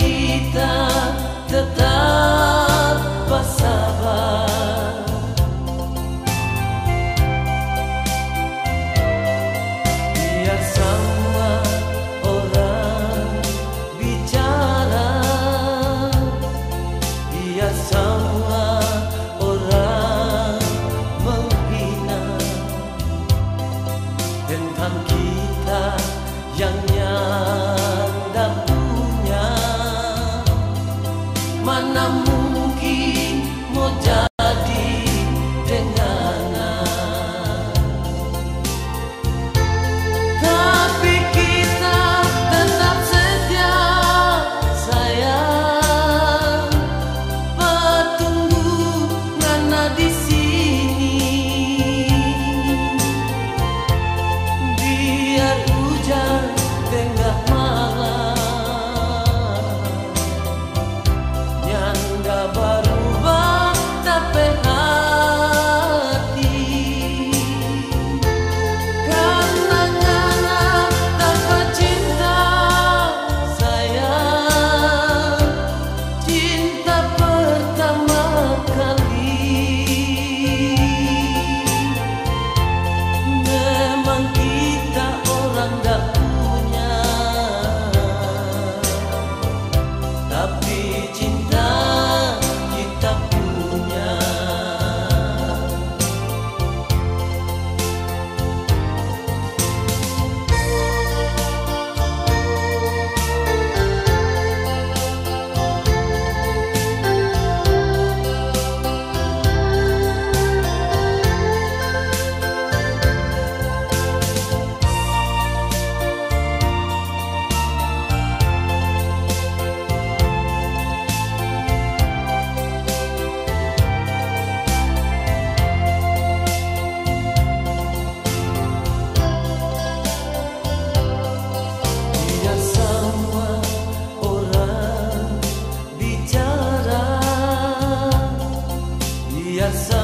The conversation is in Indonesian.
kita tetap bersabar. so